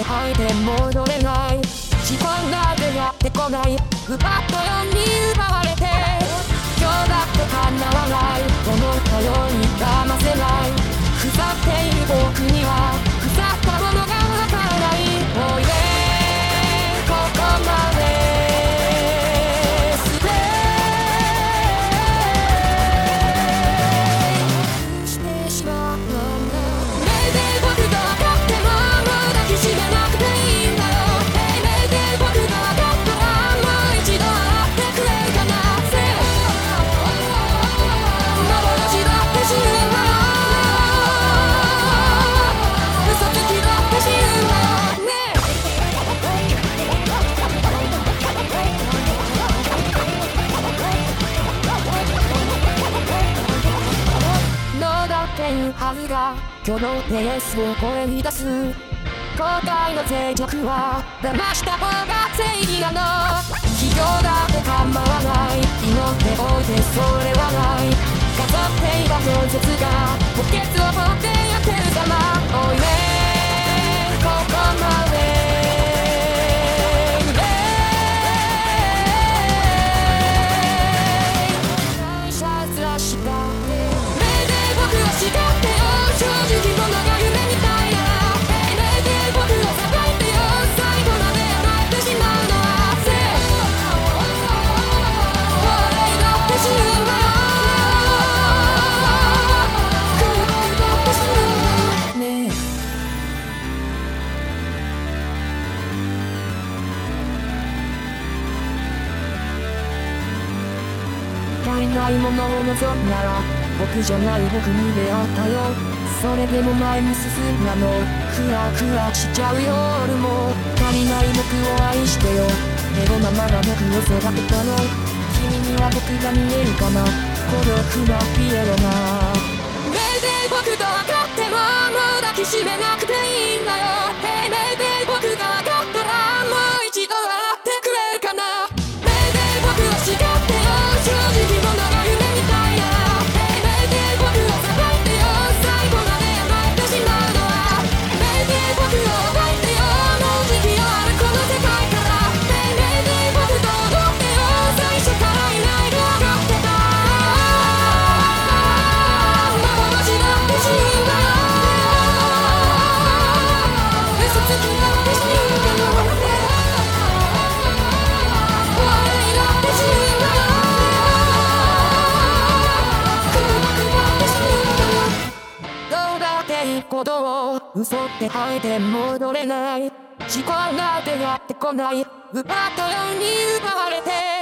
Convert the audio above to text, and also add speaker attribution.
Speaker 1: で吐いて戻れない。時間が出会ってこない。奪ったよに奪われて。今日だって叶わない。この頼り騙せが今日のペースを声に出す。今回の脆弱は騙した。方が正義なの。企業だって構わない。祈っておいてそれはない。飾っていた饒舌が補欠を持ってやってる様。りないものを望んだら僕じゃない僕に出会ったよそれでも前に進んだの。クラクラしちゃう夜も足りない僕を愛してよ。エゴママが僕を育てたの。君には僕が見えるかな。孤独なピエロなないことを嘘って吐いて戻れない。時間が出会ってこない。奪ったように奪われて。